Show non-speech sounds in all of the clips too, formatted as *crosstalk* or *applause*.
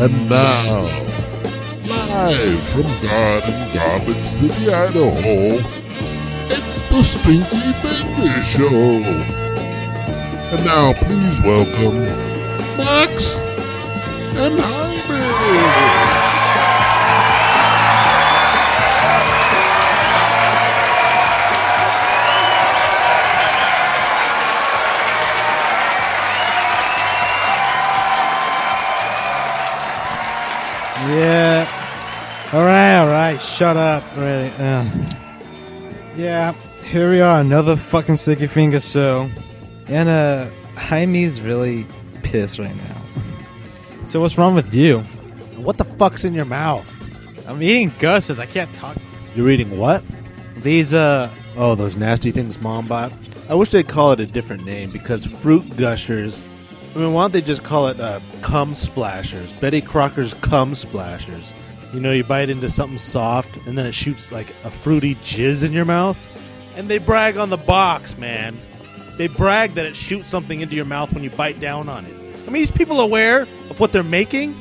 And now, live from Garden Garbage City, Idaho, it's the Stinky Baby Show. And now, please welcome Max and Jaime. Yeah. All right, all right. Shut up. Really. Uh. Yeah. Here we are, another fucking sticky finger show, and uh, Jaime's really pissed right now. So what's wrong with you? What the fuck's in your mouth? I'm eating gushes. I can't talk. You're eating what? These uh, Oh, those nasty things mom bought. I wish they'd call it a different name because fruit gushers. I mean, why don't they just call it uh, cum splashers? Betty Crocker's cum splashers. You know, you bite into something soft and then it shoots like a fruity jizz in your mouth. And they brag on the box, man. They brag that it shoots something into your mouth when you bite down on it. I mean, these people aware of what they're making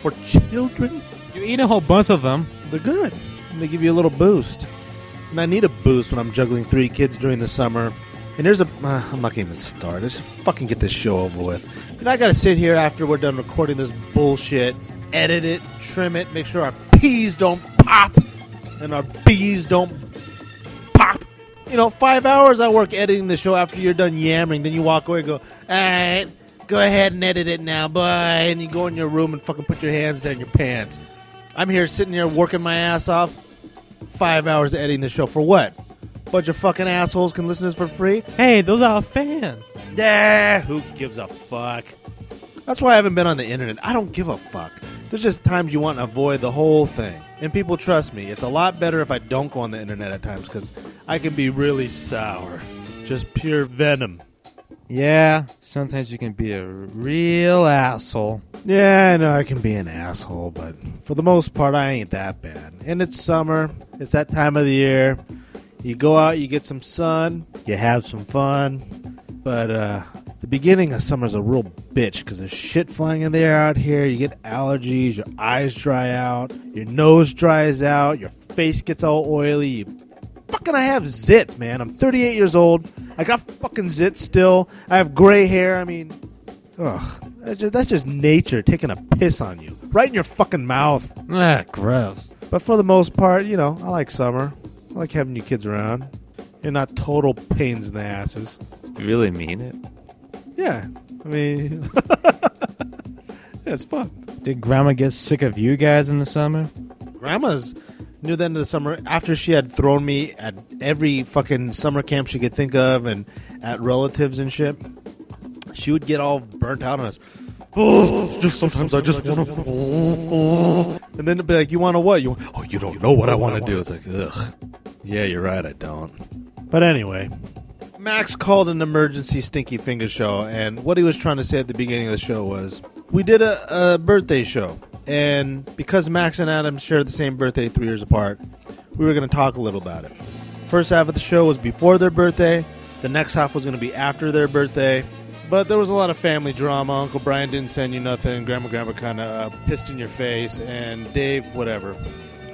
for children. you eat a whole bunch of them. They're good. And they give you a little boost. And I need a boost when I'm juggling three kids during the summer. And there's a. Uh, I'm not even start. Let's fucking get this show over with. And I got to sit here after we're done recording this bullshit, edit it, trim it, make sure our P's don't pop and our B's don't pop. You know, five hours I work editing the show after you're done yammering. Then you walk away and go, all right, go ahead and edit it now, bye. And you go in your room and fucking put your hands down your pants. I'm here sitting here working my ass off. Five hours editing the show for what? Bunch of fucking assholes can listen to this for free? Hey, those are our fans. Yeah, who gives a fuck? That's why I haven't been on the internet. I don't give a fuck. There's just times you want to avoid the whole thing. And people trust me. It's a lot better if I don't go on the internet at times because I can be really sour. Just pure venom. Yeah, sometimes you can be a real asshole. Yeah, I know I can be an asshole, but for the most part, I ain't that bad. And it's summer. It's that time of the year. You go out, you get some sun, you have some fun. But uh, the beginning of summer's a real bitch because there's shit flying in the air out here. You get allergies, your eyes dry out, your nose dries out, your face gets all oily. You fucking, I have zits, man. I'm 38 years old. I got fucking zits still. I have gray hair. I mean, ugh. That's just, that's just nature taking a piss on you. Right in your fucking mouth. Ah, gross. But for the most part, you know, I like summer. I like having you kids around. You're not total pains in the asses. You really mean it? Yeah. I mean, *laughs* yeah, it's fun. Did Grandma get sick of you guys in the summer? Grandma's near the end of the summer, after she had thrown me at every fucking summer camp she could think of and at relatives and shit, she would get all burnt out on us. Oh, *gasps* just sometimes I just want to. *laughs* And then it'd be like, "You want to what? You want, oh, you don't know what I want to do." It's like, ugh. Yeah, you're right. I don't. But anyway, Max called an emergency stinky finger show, and what he was trying to say at the beginning of the show was, we did a, a birthday show, and because Max and Adam shared the same birthday three years apart, we were going to talk a little about it. First half of the show was before their birthday. The next half was going to be after their birthday. But there was a lot of family drama. Uncle Brian didn't send you nothing. Grandma, Grandma kind of uh, pissed in your face, and Dave, whatever.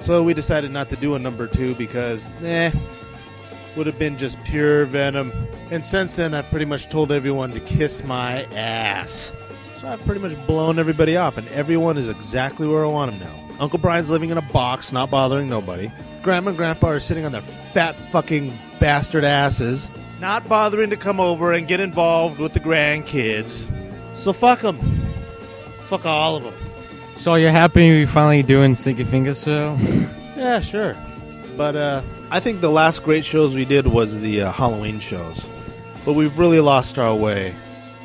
So we decided not to do a number two because, eh, would have been just pure venom. And since then, I've pretty much told everyone to kiss my ass. So I've pretty much blown everybody off, and everyone is exactly where I want them now. Uncle Brian's living in a box, not bothering nobody. Grandma and Grandpa are sitting on their fat fucking bastard asses, not bothering to come over and get involved with the grandkids. So fuck them. Fuck all of them. So you're happy we finally doing Stinky Finger show? *laughs* Yeah, sure. But uh, I think the last great shows we did was the uh, Halloween shows. But we've really lost our way.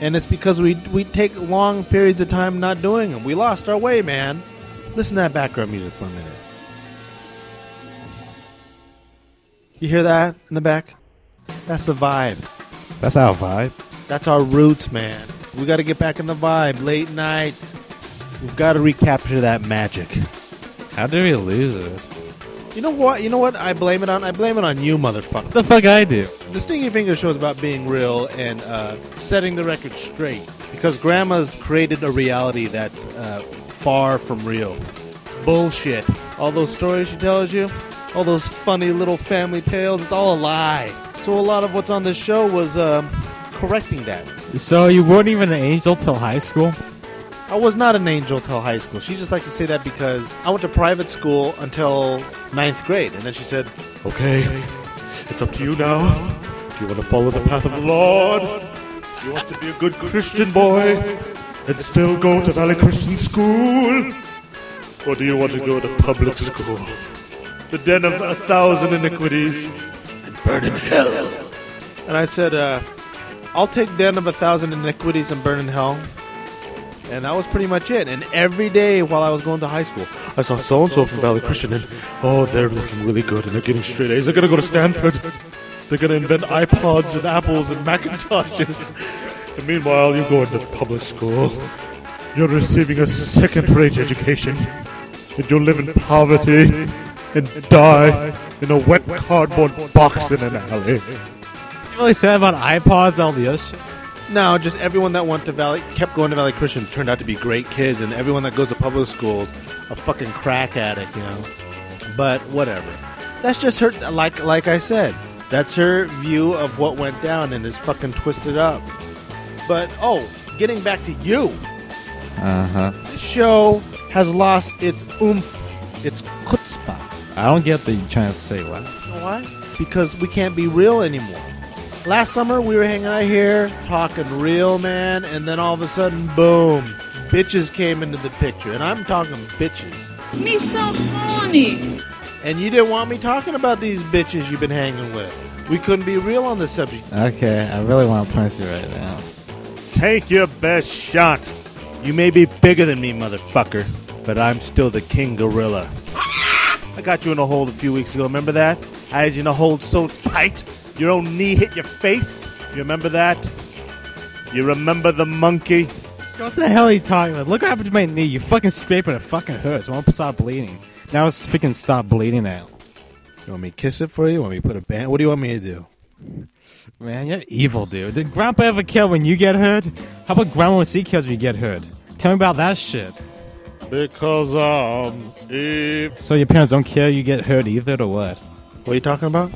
And it's because we we take long periods of time not doing them. We lost our way, man. Listen to that background music for a minute. You hear that in the back? That's the vibe. That's our vibe. That's our roots, man. We got to get back in the vibe. Late night. We've got to recapture that magic. How did we lose it? You know what? You know what? I blame it on. I blame it on you, motherfucker. The fuck I do? The Stinky Finger show is about being real and uh, setting the record straight. Because grandma's created a reality that's uh, far from real. It's bullshit. All those stories she tells you, all those funny little family tales, it's all a lie. So a lot of what's on this show was um, correcting that. So you weren't even an angel till high school? I was not an angel till high school. She just likes to say that because I went to private school until ninth grade, and then she said, Okay, it's up to you now. Do you want to follow the path of the Lord? Do you want to be a good Christian boy and still go to Valley Christian School? Or do you want to go to public school? The den of a thousand iniquities and burn in hell. and I said, uh, I'll take den of a thousand iniquities and burn in hell. And that was pretty much it. And every day while I was going to high school, I saw so and so from Valley Christian, and oh, they're looking really good, and they're getting straight A's. They're gonna go to Stanford. They're gonna invent iPods and Apples and Macintoshes. And meanwhile, you're going to public school. You're receiving a second-rate education, and you'll live in poverty and die in a wet cardboard box in an alley. What's really sad about iPods, all the other shit? No, just everyone that went to Valley kept going to Valley Christian turned out to be great kids, and everyone that goes to public schools a fucking crack addict, you know. But whatever. That's just her. Like like I said, that's her view of what went down, and is fucking twisted up. But oh, getting back to you, Uh huh. this show has lost its oomph, its chutzpah. I don't get the trying to say what. You know why? Because we can't be real anymore. Last summer we were hanging out here talking real, man, and then all of a sudden, boom, bitches came into the picture, and I'm talking bitches. Misophonie. And you didn't want me talking about these bitches you've been hanging with. We couldn't be real on this subject. Okay, I really want to punch you right now. Take your best shot. You may be bigger than me, motherfucker, but I'm still the king gorilla. I got you in a hold a few weeks ago. Remember that? I had you in a hold so tight, your own knee hit your face. You remember that? You remember the monkey? What the hell are you talking about? Look what happened to my knee. You fucking scraped it. It fucking hurts. I want to stop bleeding. Now it's freaking stop bleeding out. You want me to kiss it for you? Want me to put a band? What do you want me to do? Man, you're evil, dude. Did Grandpa ever kill when you get hurt? How about Grandma when she kills when you get hurt? Tell me about that shit. Because I'm evil. So your parents don't care you get hurt either, or what? What are you talking about?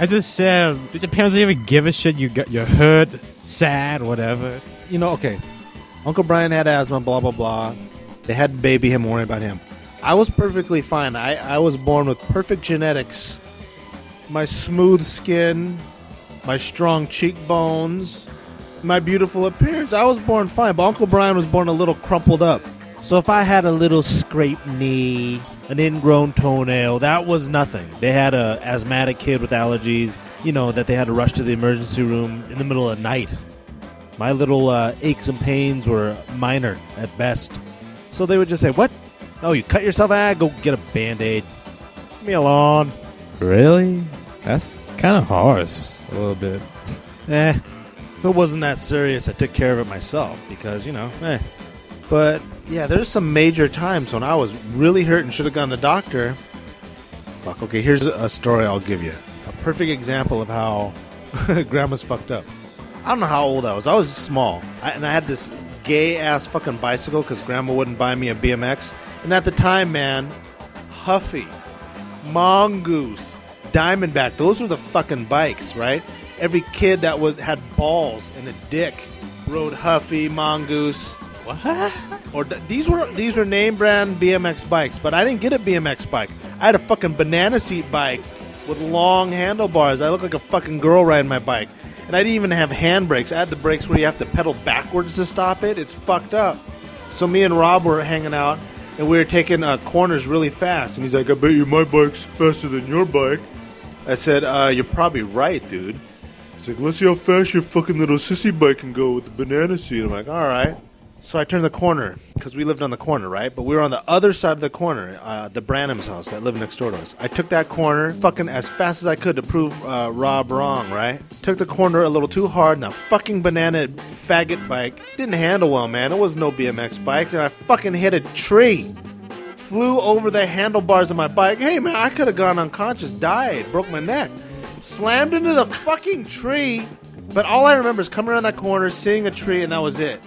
I just said, your parents even give a shit you got you're hurt, sad, whatever? You know, okay. Uncle Brian had asthma, blah, blah, blah. They had baby him, worry about him. I was perfectly fine. I, I was born with perfect genetics. My smooth skin, my strong cheekbones, my beautiful appearance. I was born fine, but Uncle Brian was born a little crumpled up. So if I had a little scraped knee, an ingrown toenail, that was nothing. They had a asthmatic kid with allergies, you know, that they had to rush to the emergency room in the middle of the night. My little uh, aches and pains were minor at best. So they would just say, What? Oh, you cut yourself? Ah, go get a band aid. Leave me alone. Really? That's kind of harsh, a little bit. Eh. If it wasn't that serious, I took care of it myself because, you know, eh. But yeah, there's some major times when I was really hurt and should have gone to the doctor. Fuck, okay, here's a story I'll give you. A perfect example of how *laughs* grandma's fucked up. I don't know how old I was. I was small. I, and I had this gay ass fucking bicycle because grandma wouldn't buy me a BMX. And at the time, man, Huffy, Mongoose, Diamondback, those were the fucking bikes, right? Every kid that was had balls and a dick rode Huffy, Mongoose. What? Or th- these were these were name brand BMX bikes, but I didn't get a BMX bike. I had a fucking banana seat bike with long handlebars. I looked like a fucking girl riding my bike. And I didn't even have handbrakes. I had the brakes where you have to pedal backwards to stop it. It's fucked up. So me and Rob were hanging out, and we were taking uh, corners really fast. And he's like, "I bet you my bike's faster than your bike." I said, uh, "You're probably right, dude." He's like, "Let's see how fast your fucking little sissy bike can go with the banana seat." I'm like, "All right." So I turned the corner because we lived on the corner, right? But we were on the other side of the corner, uh, the Branham's house that lived next door to us. I took that corner fucking as fast as I could to prove uh, Rob wrong, right? Took the corner a little too hard, and the fucking banana faggot bike didn't handle well, man. It was no BMX bike, and I fucking hit a tree. Flew over the handlebars of my bike. Hey, man, I could have gone unconscious, died, broke my neck. Slammed into the fucking tree. But all I remember is coming around that corner, seeing a tree, and that was it.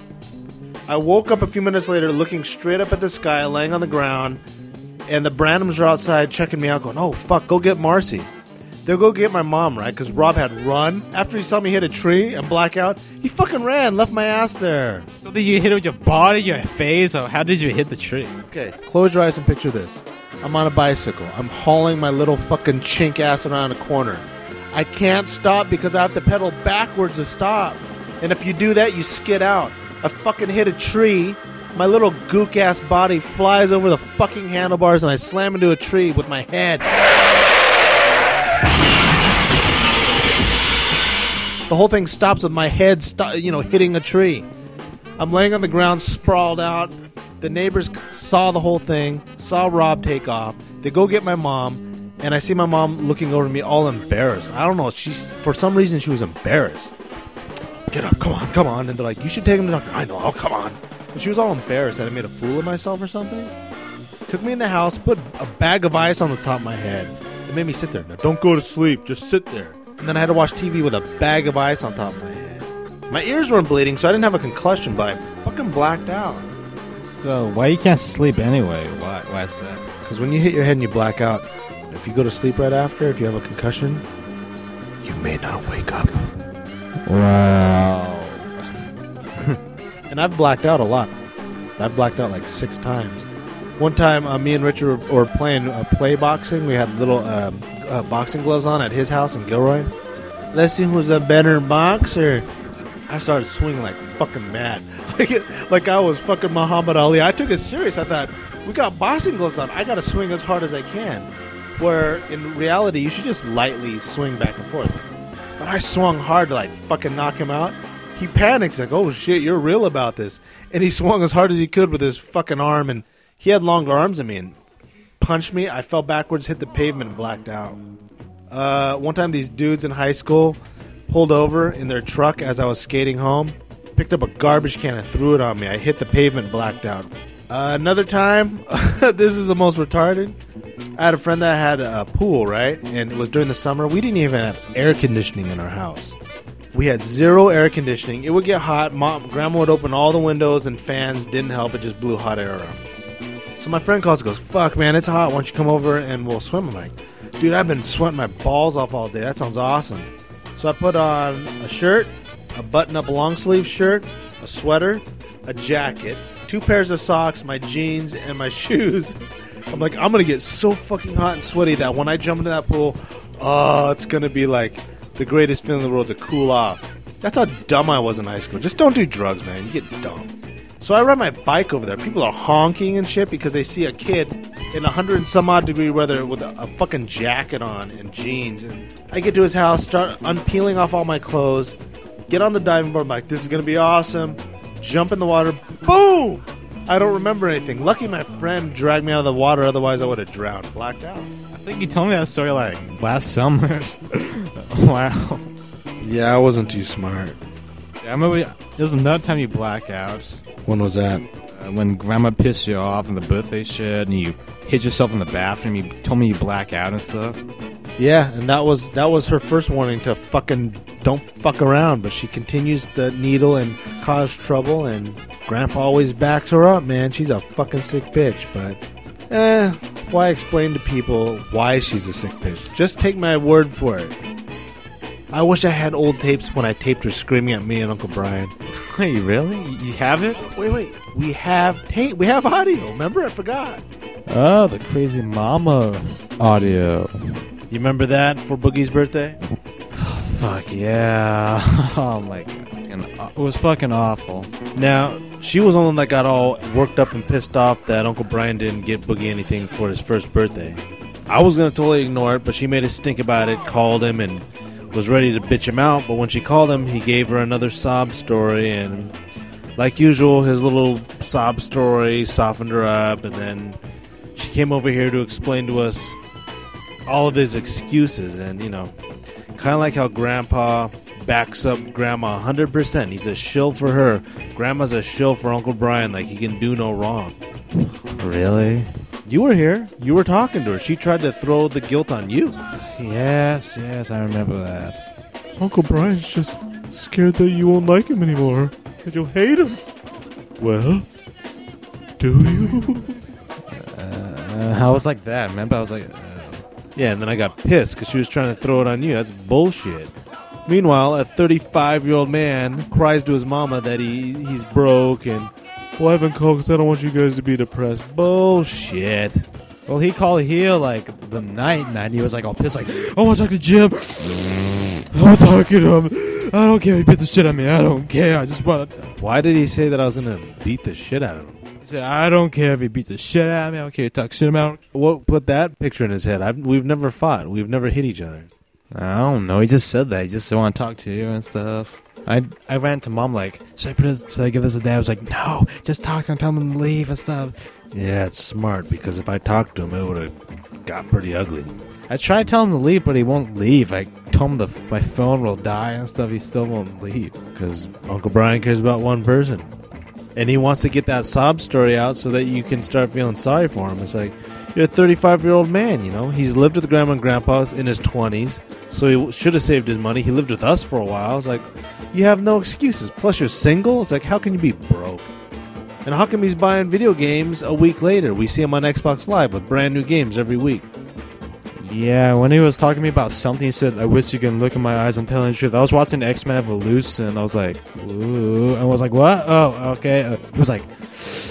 I woke up a few minutes later looking straight up at the sky, laying on the ground, and the Branhams were outside checking me out, going, Oh, fuck, go get Marcy. They'll go get my mom, right? Because Rob had run. After he saw me hit a tree and black out, he fucking ran, left my ass there. So did you hit it with your body, your face, or how did you hit the tree? Okay, close your eyes and picture this. I'm on a bicycle. I'm hauling my little fucking chink ass around a corner. I can't stop because I have to pedal backwards to stop. And if you do that, you skid out. I fucking hit a tree. My little gook ass body flies over the fucking handlebars and I slam into a tree with my head. The whole thing stops with my head, sto- you know, hitting a tree. I'm laying on the ground, sprawled out. The neighbors saw the whole thing, saw Rob take off. They go get my mom, and I see my mom looking over me, all embarrassed. I don't know. She's for some reason she was embarrassed. Get up, come on, come on. And they're like, "You should take him to the doctor." I know. Oh, come on. And she was all embarrassed that I made a fool of myself or something. Took me in the house, put a bag of ice on the top of my head. It made me sit there. Now, don't go to sleep. Just sit there. And then I had to watch TV with a bag of ice on top of my head. My ears weren't bleeding, so I didn't have a concussion, but I fucking blacked out. So why you can't sleep anyway? Why? Why is that? Because when you hit your head and you black out, if you go to sleep right after, if you have a concussion, you may not wake up. Wow. *laughs* And I've blacked out a lot. I've blacked out like six times. One time, uh, me and Richard were, were playing uh, play boxing. We had little um, uh, boxing gloves on at his house in Gilroy. Let's see who's a better boxer. I started swinging like fucking mad, *laughs* like like I was fucking Muhammad Ali. I took it serious. I thought we got boxing gloves on. I got to swing as hard as I can. Where in reality, you should just lightly swing back and forth. But I swung hard to like fucking knock him out. He panics like, "Oh shit, you're real about this!" And he *laughs* swung as hard as he could with his fucking arm, and he had longer arms than me, and punched me. I fell backwards, hit the pavement, and blacked out. Uh, one time, these dudes in high school pulled over in their truck as I was skating home, picked up a garbage can and threw it on me. I hit the pavement, blacked out. Uh, another time, *laughs* this is the most retarded. I had a friend that had a pool, right? And it was during the summer. We didn't even have air conditioning in our house. We had zero air conditioning. It would get hot. Mom, grandma would open all the windows and fans. Didn't help. It just blew hot air around. So my friend calls and goes, "Fuck, man, it's hot. Why don't you come over and we'll swim?" I'm like, "Dude, I've been sweating my balls off all day. That sounds awesome." So I put on a shirt, a button-up long-sleeve shirt, a sweater, a jacket, two pairs of socks, my jeans, and my *laughs* shoes. I'm like, I'm gonna get so fucking hot and sweaty that when I jump into that pool, oh, it's gonna be like the greatest feeling in the world to cool off. That's how dumb I was in high school. Just don't do drugs, man. You get dumb. So I ride my bike over there. People are honking and shit because they see a kid in a hundred and some odd degree weather with a, a fucking jacket on and jeans. And I get to his house, start unpeeling off all my clothes, get on the diving board. I'm like, this is gonna be awesome. Jump in the water. Boom! I don't remember anything. Lucky my friend dragged me out of the water, otherwise I would have drowned, blacked out. I think you told me that story like last summer. *laughs* wow. Yeah, I wasn't too smart. Yeah, I remember there was another time you black out When was that? Uh, when grandma pissed you off in the birthday shit and you hid yourself in the bathroom. You told me you black out and stuff. Yeah, and that was that was her first warning to fucking don't fuck around. But she continues the needle and cause trouble, and Grandpa always backs her up. Man, she's a fucking sick bitch. But eh, why explain to people why she's a sick bitch? Just take my word for it. I wish I had old tapes when I taped her screaming at me and Uncle Brian. *laughs* Wait, really? You have it? Wait, wait, we have tape. We have audio. Remember, I forgot. Oh, the crazy mama audio. You remember that for Boogie's birthday? *sighs* Fuck yeah! *laughs* oh my god, it was fucking awful. Now, she was the one that got all worked up and pissed off that Uncle Brian didn't get Boogie anything for his first birthday. I was going to totally ignore it, but she made a stink about it, called him, and was ready to bitch him out. But when she called him, he gave her another sob story, and like usual, his little sob story softened her up, and then she came over here to explain to us all of his excuses, and you know, kind of like how Grandpa backs up Grandma 100%. He's a shill for her. Grandma's a shill for Uncle Brian, like he can do no wrong. Really? You were here. You were talking to her. She tried to throw the guilt on you. Yes, yes, I remember that. Uncle Brian's just scared that you won't like him anymore. That you'll hate him. Well, do you? Uh, I was like that. Remember, I was like, uh, Yeah, and then I got pissed because she was trying to throw it on you. That's bullshit. Meanwhile, a 35 year old man cries to his mama that he he's broke and well, I haven't called because I don't want you guys to be depressed. Bullshit. well, he called here like the night, and He was like all pissed, like, oh, I want to talk to Jim. Oh, I want to talk to him. I don't care. If he beat the shit out of me. I don't care. I just want to. Why did he say that I was gonna beat the shit out of him? He said, I don't care if he beats the shit out of me. I don't care if he talks shit about me. What put that picture in his head? I've, we've never fought. We've never hit each other. I don't know. He just said that. He just want to talk to you and stuff. I I ran to mom like, should I put this? Should I give this a dad? I was like, no, just talk to him, tell him to leave and stuff. Yeah, it's smart because if I talked to him, it would have got pretty ugly. I tried telling him to leave, but he won't leave. I told him the my phone will die and stuff. He still won't leave. Because Uncle Brian cares about one person. And he wants to get that sob story out so that you can start feeling sorry for him. It's like, you're a 35 year old man, you know? He's lived with grandma and grandpa's in his 20s, so he should have saved his money. He lived with us for a while. It's like, you have no excuses. Plus, you're single. It's like, how can you be broke? And how come he's buying video games a week later? We see him on Xbox Live with brand new games every week. Yeah, when he was talking to me about something, he said, "I wish you can look in my eyes. I'm telling the truth." I was watching X Men Evolution, and I was like, "Ooh," I was like, "What? Oh, okay." Uh, he was like,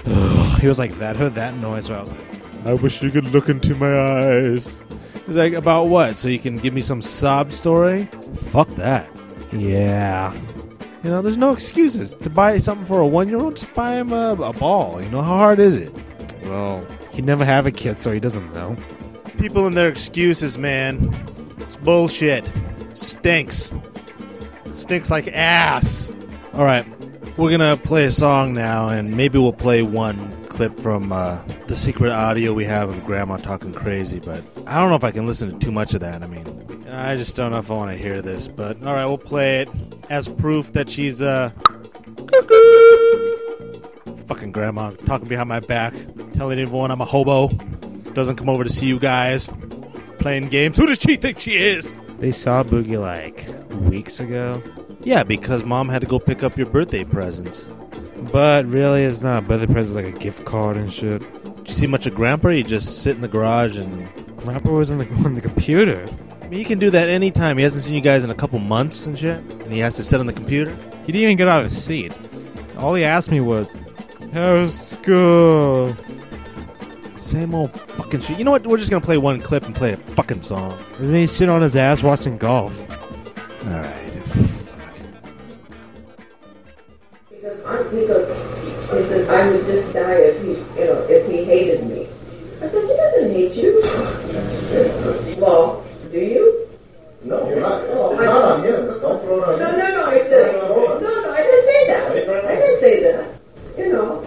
Ugh. *sighs* he was like that. Heard that noise? So I was like, I wish you could look into my eyes. He's like, about what? So you can give me some sob story? Fuck that. "Yeah." You know, there's no excuses. To buy something for a one year old, just buy him a, a ball. You know, how hard is it? Well, he never have a kid, so he doesn't know. People and their excuses, man. It's bullshit. Stinks. Stinks like ass. All right, we're gonna play a song now, and maybe we'll play one clip from uh, the secret audio we have of Grandma talking crazy. But I don't know if I can listen to too much of that. I mean, I just don't know if I want to hear this. But all right, we'll play it as proof that she's uh, fucking grandma talking behind my back, telling everyone I'm a hobo. Doesn't come over to see you guys playing games. Who does she think she is? They saw Boogie like weeks ago, Yeah, because mom had to go pick up your birthday presents. But really, it's not a birthday present. It's like a gift card and shit. Did you see much of Grandpa? You just sit in the garage and. Grandpa was on the on the computer. I mean, he can do that anytime. He hasn't seen you guys in a couple months and shit, and he has to sit on the computer. He didn't even get out of his seat. All he asked me was, "How's school?" Same old fucking shit. You know what? We're just gonna play one clip and play a fucking song. And then he's sitting on his ass watching golf. All right. Because I, because he said I would just die if he, you know, if he hated me. I said he doesn't hate you. well, do you? No, you're not. Oh, It's I- not on him. Don't throw it on No, him. no, no. I said No, no, hold no, no. I didn't say that. Wait for it. I didn't say that. You know.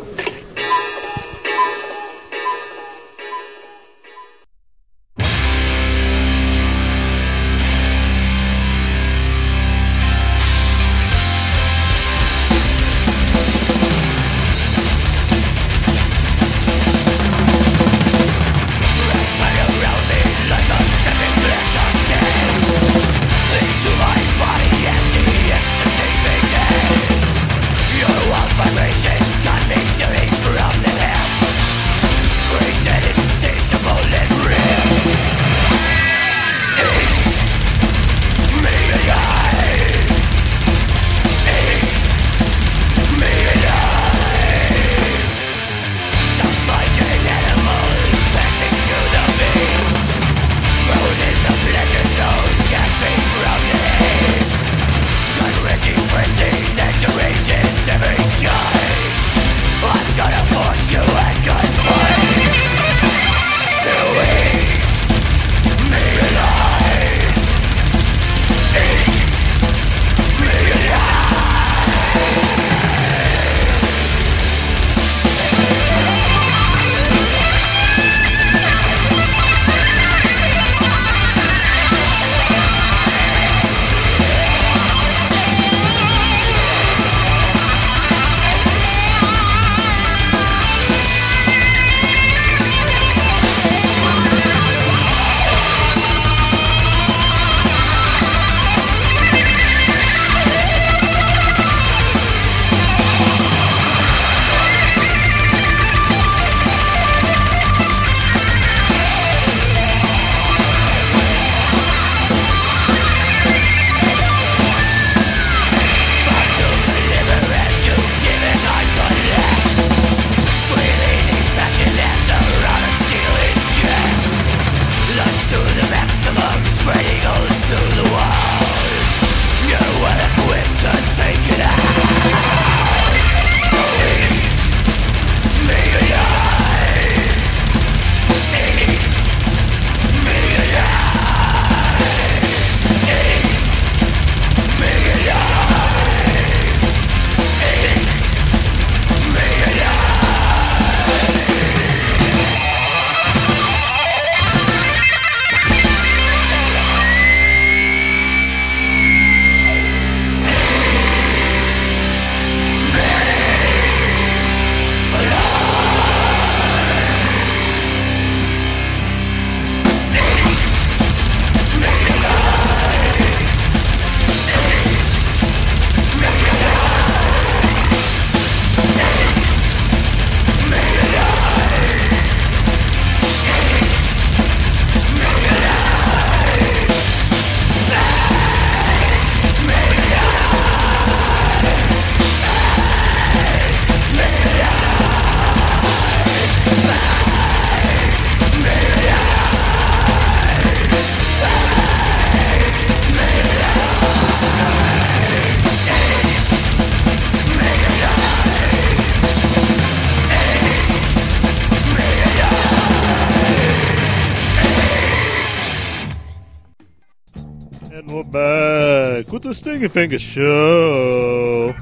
With the Finger Show.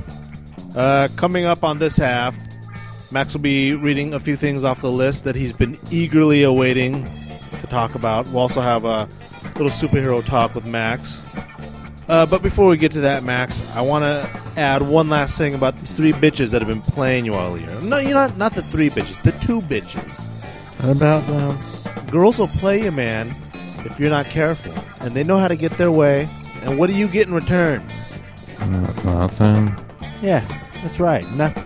Uh, coming up on this half, Max will be reading a few things off the list that he's been eagerly awaiting to talk about. We'll also have a little superhero talk with Max. Uh, but before we get to that, Max, I want to add one last thing about these three bitches that have been playing you all year. No, you're not not the three bitches, the two bitches. What about them? Girls will play you, man, if you're not careful, and they know how to get their way. And what do you get in return? Uh, nothing. Yeah, that's right. Nothing.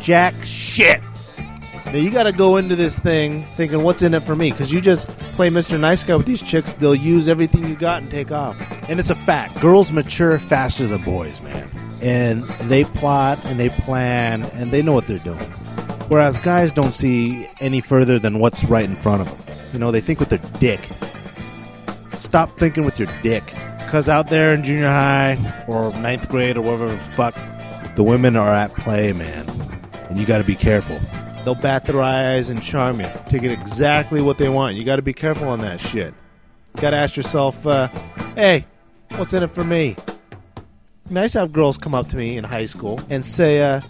Jack shit. Now you got to go into this thing thinking, what's in it for me? Because you just play Mr. Nice Guy with these chicks, they'll use everything you got and take off. And it's a fact. Girls mature faster than boys, man. And they plot and they plan and they know what they're doing. Whereas guys don't see any further than what's right in front of them. You know, they think with their dick. Stop thinking with your dick. Because out there in junior high or ninth grade or whatever the fuck, the women are at play, man. And you got to be careful. They'll bat their eyes and charm you to get exactly what they want. You got to be careful on that shit. You Got to ask yourself, uh, hey, what's in it for me? Nice to have girls come up to me in high school and say, uh,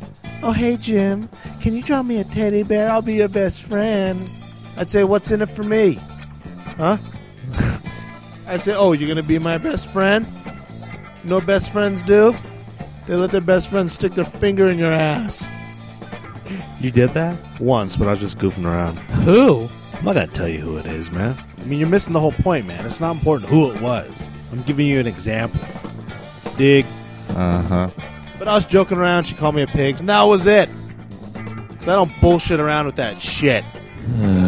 oh, hey, Jim, can you draw me a teddy bear? I'll be your best friend. I'd say, what's in it for me? Huh? I'd say, oh, you're going to be my best friend? No best friends do? They let their best friend stick their finger in your ass. You did that? Once, but I was just goofing around. Who? I'm not gonna tell you who it is, man. I mean, you're missing the whole point, man. It's not important who it was. I'm giving you an example. Dig. Uh huh. But I was joking around. She called me a pig, and that was it. Cause I don't bullshit around with that shit. *sighs* *laughs*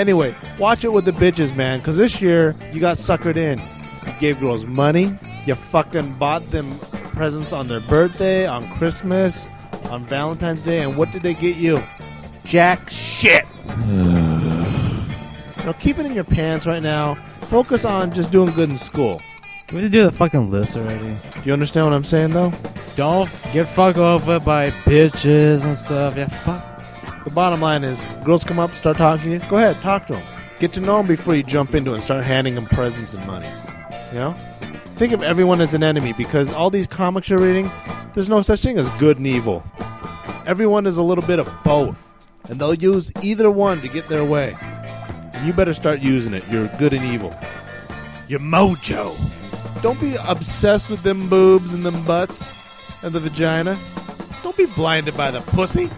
anyway, watch it with the bitches, man. Cause this year you got suckered in. You gave girls money. You fucking bought them presents on their birthday, on Christmas, on Valentine's Day, and what did they get you? Jack shit. *sighs* now keep it in your pants right now. Focus on just doing good in school. Can we do the fucking list already? Do you understand what I'm saying, though? Don't get fucked over by bitches and stuff. Yeah, fuck. The bottom line is, girls come up, start talking to you. Go ahead, talk to them. Get to know them before you jump into it and start handing them presents and money. You know? Think of everyone as an enemy because all these comics you're reading, there's no such thing as good and evil. Everyone is a little bit of both, and they'll use either one to get their way. And you better start using it. You're good and evil. Your mojo. Don't be obsessed with them boobs and them butts and the vagina. Don't be blinded by the pussy.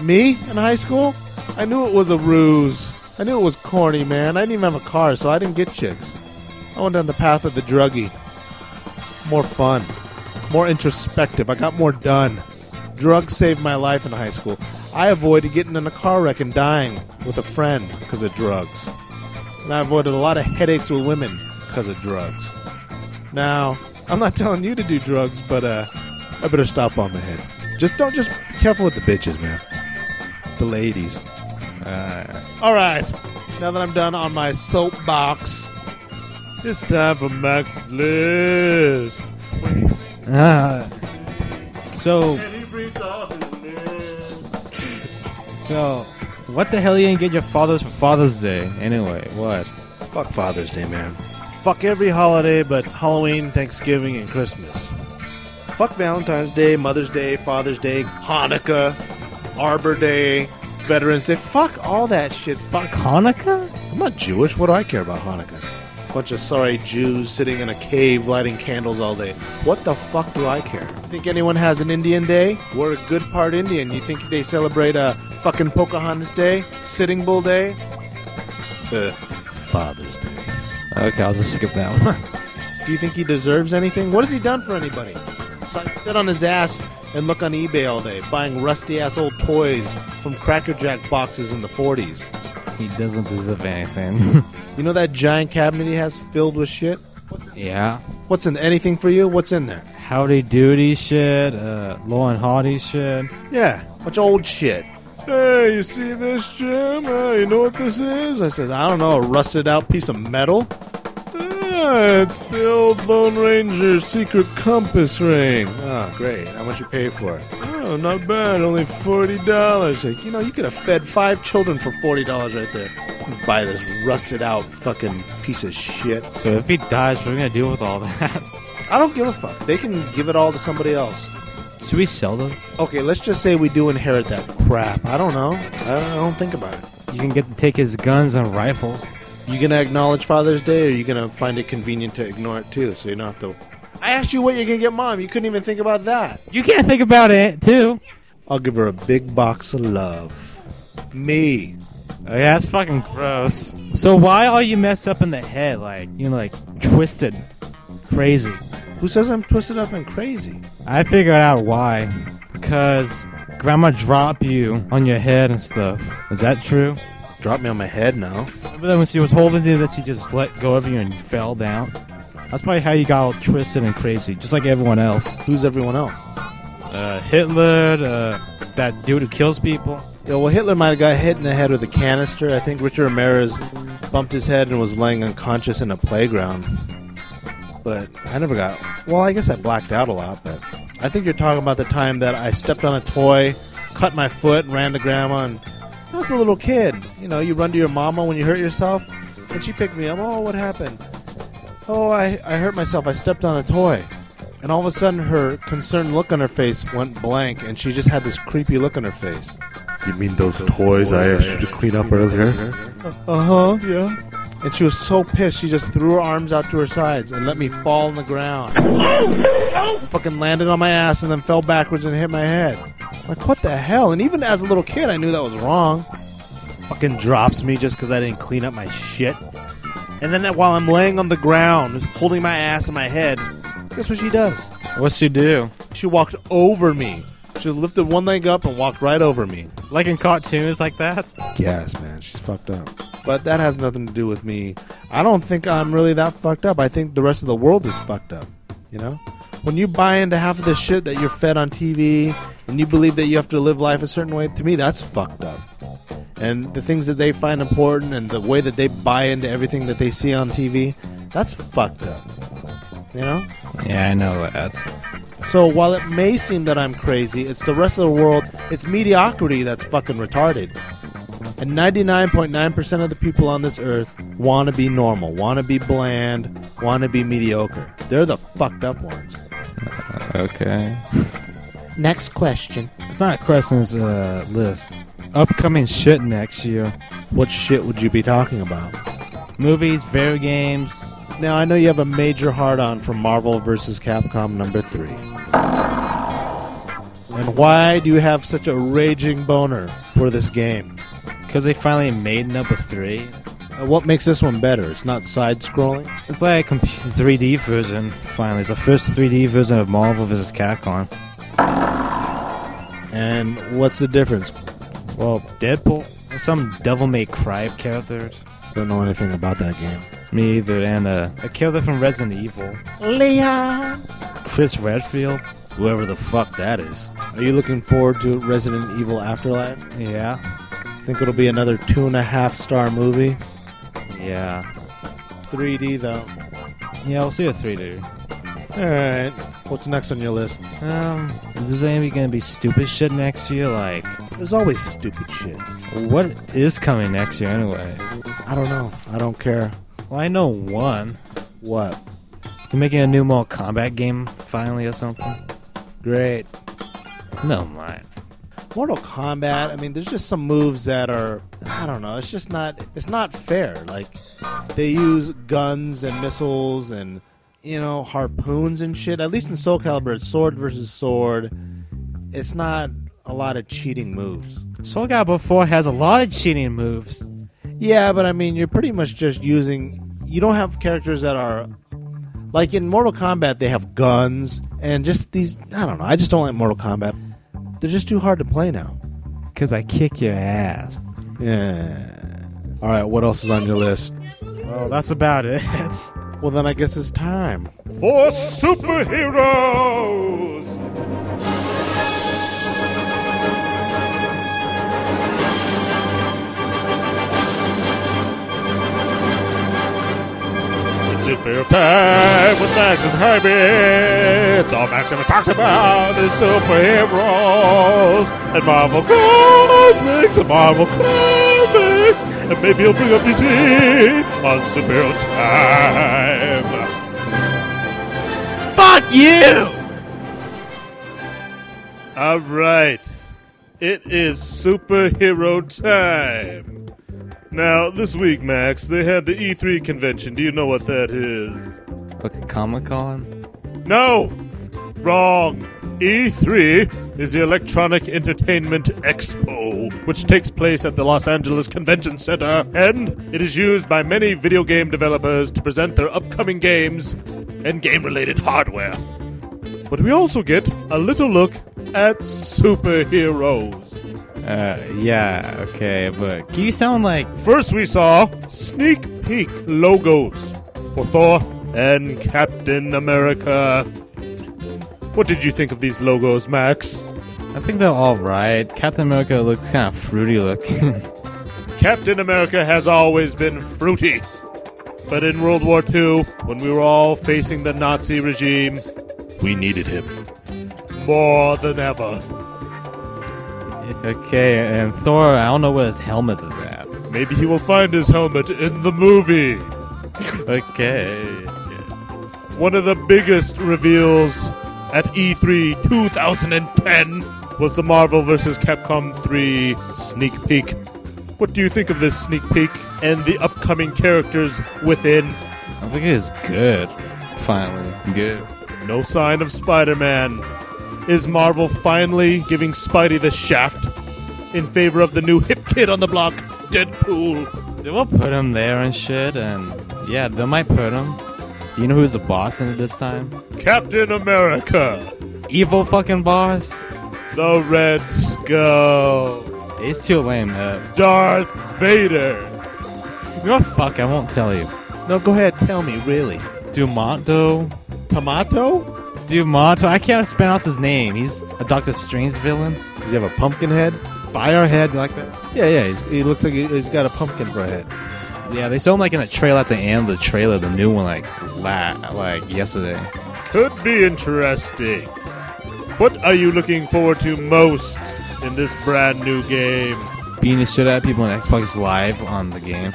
Me in high school? I knew it was a ruse. I knew it was corny, man. I didn't even have a car, so I didn't get chicks. I went down the path of the druggie. More fun. More introspective. I got more done. Drugs saved my life in high school. I avoided getting in a car wreck and dying with a friend because of drugs. And I avoided a lot of headaches with women because of drugs. Now, I'm not telling you to do drugs, but uh, I better stop on the head. Just don't, just be careful with the bitches, man. The ladies. Uh, All right. Now that I'm done on my soapbox, it's time for Max's list. uh, so, so, what the hell you didn't get your fathers for Father's Day? Anyway, what? Fuck Father's Day, man. Fuck every holiday but Halloween, Thanksgiving, and Christmas. Fuck Valentine's Day, Mother's Day, Father's Day, Hanukkah, Arbor Day, Veterans Day. Fuck all that shit. Fuck. Hanukkah? I'm not Jewish. What do I care about Hanukkah? Bunch of sorry Jews sitting in a cave lighting candles all day. What the fuck do I care? Think anyone has an Indian Day? We're a good part Indian. You think they celebrate a fucking Pocahontas Day? Sitting Bull Day? Uh, Father's Day. Okay, I'll just skip that one. *laughs* Do you think he deserves anything? What has he done for anybody? Si- Sit on his ass and look on eBay all day, buying rusty ass old toys from Cracker Jack boxes in the 40s. he doesn't deserve anything. *laughs* You know that giant cabinet he has filled with shit? yeah. What's in anything for you? What's in there? Howdy doody shit, uh, Laurel and Hardy shit. Yeah, bunch of old shit. Hey, you see this, Jim? Uh, you know what this is? I said, I don't know, a rusted out piece of metal? Ah, it's the old Lone Ranger secret compass ring. Oh, great. How much you pay for it? Oh, not bad. Only forty dollars. Like, you know, you could have fed five children for forty dollars right there. Buy this rusted out fucking piece of shit. So if he dies, we're gonna deal with all that? I don't give a fuck. They can give it all to somebody else. Should we sell them? Okay, let's just say we do inherit that crap. I don't know. I don't, I don't think about it. You can get to take his guns and rifles. You gonna acknowledge Father's Day, or you gonna find it convenient to ignore it too, so you don't have to? I asked you what you're gonna get, Mom. You couldn't even think about that. You can't think about it too. I'll give her a big box of love. Me. Oh yeah, that's fucking gross. So why are you messed up in the head, like you know, like twisted, crazy? Who says I'm twisted up and crazy? I figured out why. Because grandma dropped you on your head and stuff. Is that true? Drop me on my head now. Remember that when she was holding you, that she just let go of you and you fell down? That's probably how you got all twisted and crazy, just like everyone else. Who's everyone else? Uh, Hitler, uh, that dude who kills people. Yeah, well, Hitler might have got hit in the head with a canister. I think Richard Ramirez bumped his head and was laying unconscious in a playground. But I never got. Well, I guess I blacked out a lot, but I think you're talking about the time that I stepped on a toy, cut my foot, and ran to grandma. And I was a little kid. You know, you run to your mama when you hurt yourself, and she picked me up. Oh, what happened? Oh, I, I hurt myself. I stepped on a toy. And all of a sudden, her concerned look on her face went blank, and she just had this creepy look on her face. You mean those toys I asked you to clean up earlier? Uh huh, yeah. And she was so pissed, she just threw her arms out to her sides and let me fall on the ground. *laughs* Fucking landed on my ass and then fell backwards and hit my head. Like, what the hell? And even as a little kid, I knew that was wrong. Fucking drops me just because I didn't clean up my shit. And then while I'm laying on the ground, holding my ass and my head, guess what she does? What's she do? She walked over me. She lifted one leg up and walked right over me. Like in cartoons like that? Yes, man, she's fucked up. But that has nothing to do with me. I don't think I'm really that fucked up. I think the rest of the world is fucked up. You know? When you buy into half of the shit that you're fed on TV and you believe that you have to live life a certain way, to me, that's fucked up. And the things that they find important and the way that they buy into everything that they see on TV, that's fucked up. You know? Yeah, I know that. So while it may seem that I'm crazy, it's the rest of the world, it's mediocrity that's fucking retarded. And 99.9% of the people on this earth want to be normal, want to be bland, want to be mediocre. They're the fucked up ones. Okay. Next question. It's not Crescent's uh, list. Upcoming shit next year. What shit would you be talking about? Movies, video games. Now, I know you have a major hard on for Marvel vs. Capcom number 3. And why do you have such a raging boner for this game? Because they finally made number three. Uh, what makes this one better? It's not side scrolling? It's like a comp- 3D version, finally. It's the first 3D version of Marvel vs. Capcom. And what's the difference? Well, Deadpool. Some devil may cry characters. Don't know anything about that game. Me either. And uh, a character from Resident Evil. Leon! Chris Redfield. Whoever the fuck that is. Are you looking forward to Resident Evil Afterlife? Yeah. Think it'll be another two and a half star movie? Yeah. 3D though. Yeah, we'll see a 3D. Alright. What's next on your list? Um, is there any gonna be stupid shit next year? Like, There's always stupid shit. what is coming next year anyway? I don't know. I don't care. Well, I know one. What? They're making a new Mortal Kombat game finally or something. Great. No, mind. Mortal Kombat, I mean, there's just some moves that are, I don't know, it's just not, it's not fair. Like, they use guns and missiles and, you know, harpoons and shit. At least in Soul Calibur, it's sword versus sword. It's not a lot of cheating moves. Soul Calibur 4 has a lot of cheating moves. Yeah, but I mean, you're pretty much just using, you don't have characters that are, like in Mortal Kombat, they have guns and just these, I don't know, I just don't like Mortal Kombat. They're just too hard to play now. Because I kick your ass. Yeah. All right, what else is on your list? Well, that's about it. *laughs* Well, then I guess it's time. For superheroes! It's Superhero Time with Max and. It's all Max ever talks about is superheroes and Marvel Comics and Marvel Comics. And maybe he'll bring up DC on Superhero Time. Fuck you! All right. It is superhero time. Now, this week, Max, they had the E3 convention. Do you know what that is? Like a Comic Con? No! Wrong. E3 is the Electronic Entertainment Expo, which takes place at the Los Angeles Convention Center, and it is used by many video game developers to present their upcoming games and game related hardware. But we also get a little look at superheroes. Uh, yeah, okay, but you sound like First, we saw sneak peek logos for Thor and Captain America. What did you think of these logos, Max? I think they're all right. Captain America looks kind of fruity looking. *laughs* Captain America has always been fruity. But in World War II, when we were all facing the Nazi regime, we needed him. More than ever. *laughs* okay, and Thor, I don't know where his helmet is at. Maybe he will find his helmet in the movie. *laughs* Okay. One of the biggest reveals at E E3 2010 was the Marvel vs. Capcom 3 sneak peek. What do you think of this sneak peek and the upcoming characters within? I think it's good. Finally, good. No sign of Spider Man. Is Marvel finally giving Spidey the shaft in favor of the new hip kid on the block, Deadpool? They will put him there and shit, and yeah, they might put him. Do you know who's the boss in it this time? Captain America, Evil fucking boss. the Red Skull, It's too lame. Uh, Darth Vader. you know what? Fuck, I won't tell you. No, go ahead. Tell me, really. Dumonto. Tomato? Dumonto. I can't pronounce his name. He's a Doctor Strange villain. Does he have a pumpkin head? Firehead, you like that. Yeah, yeah. He's, he looks like he, he's got a pumpkin for a head. Yeah, they saw him like in a trailer at the end of the trailer, the new one, like la- like yesterday. Could be interesting. What are you looking forward to most in this brand new game? Beating the shit out of people on Xbox Live on the game.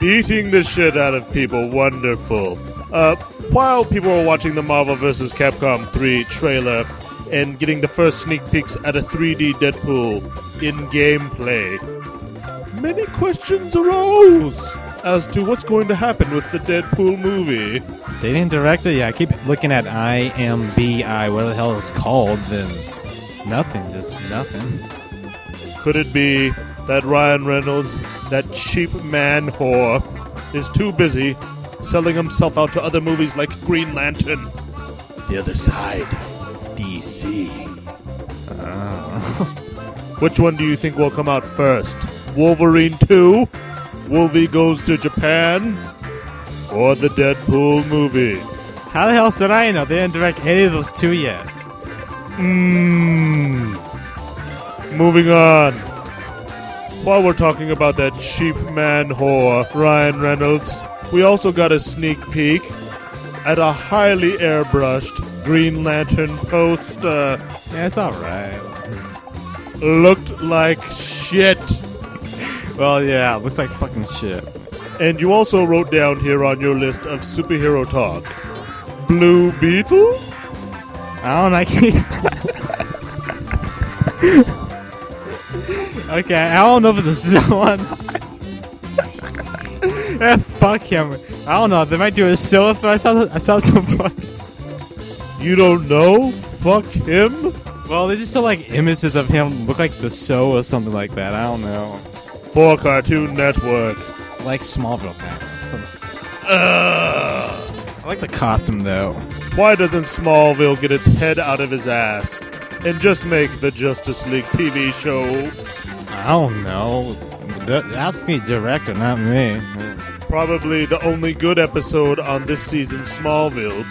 Beating the shit out of people, wonderful. Uh, while people were watching the Marvel vs. Capcom 3 trailer and getting the first sneak peeks at a 3D Deadpool in gameplay, many questions arose as to what's going to happen with the Deadpool movie. They didn't direct it. Yeah, I keep looking at IMBI, what the hell it's called, then nothing, just nothing. Could it be that Ryan Reynolds, that cheap man whore, is too busy selling himself out to other movies like Green Lantern? The other side, DC. Ah. *laughs* Which one do you think will come out first? Wolverine 2? Wolvie Goes to Japan? Or the Deadpool movie? How the hell should I know? They didn't direct any of those two yet. Mmm. Moving on. While we're talking about that cheap man whore, Ryan Reynolds, we also got a sneak peek at a highly airbrushed Green Lantern poster. Yeah, it's alright. Looked like shit. Well, yeah, looks like fucking shit. And you also wrote down here on your list of superhero talk Blue Beetle? I don't like it. *laughs* Okay, I don't know if it's a show or not. Fuck him. I don't know. They might do a if I saw, I saw some. You don't know? Fuck him? Well, they just saw like images of him look like the show or something like that. I don't know. For Cartoon Network. Like Smallville kind of. Something. Ugh. I like the costume though. Why doesn't Smallville get its head out of his ass and just make the Justice League TV show? I don't know. That's the director, not me. Probably the only good episode on this season's Smallville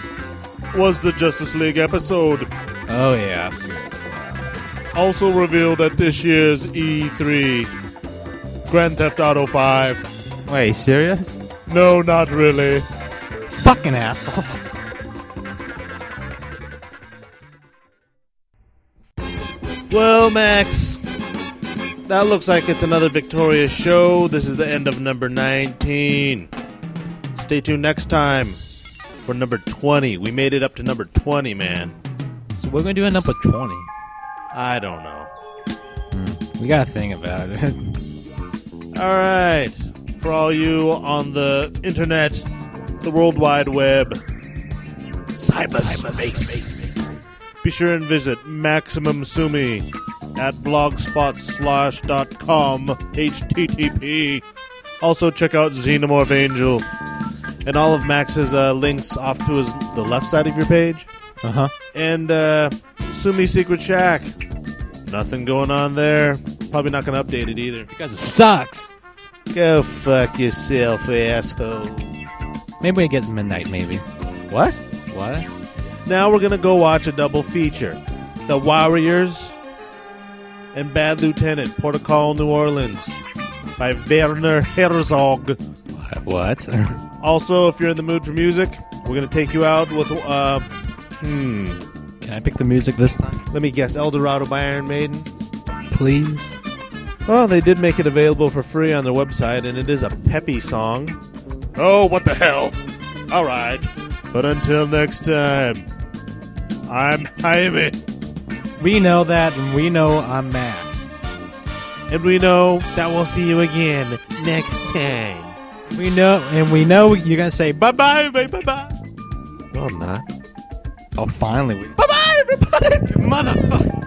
was the Justice League episode. Oh yeah, that's good. Also revealed at this year's E3 Grand Theft Auto 5. Wait, serious? No, not really. fucking asshole. Well, Max, that looks like it's another victorious show. This is the end of number 19. Stay tuned next time for number 20. We made it up to number 20, man. So we're gonna do a number twenty. I don't know. We gotta think about it. *laughs* All right. For all you on the internet, the World Wide Web, cyberspace, be sure and visit Maximum Sumi at blogspot.com http. Also check out Xenomorph Angel and all of Max's uh, links off to his the left side of your page Uh huh. and uh, Sumi Secret Shack. Nothing going on there. Probably not going to update it either. Because it sucks. Go fuck yourself, asshole. Maybe we get midnight. Maybe. What? What? Now we're gonna go watch a double feature: The Warriors and Bad Lieutenant, Port of Call New Orleans, by Werner Herzog. What? *laughs* Also, if you're in the mood for music, we're gonna take you out with uh, hmm. Can I pick the music this time, Let me guess, El Dorado by Iron Maiden. please? Well, they did make it available for free on their website, and it is a peppy song. Oh, what the hell? All right. But until next time, I'm Jaime, We know that, and we know I'm Max. and we know that we'll see you again next time. We know, and we know you're gonna say bye bye, bye bye bye. No, I'm not. Oh, finally, we bye bye, everybody, motherfucker.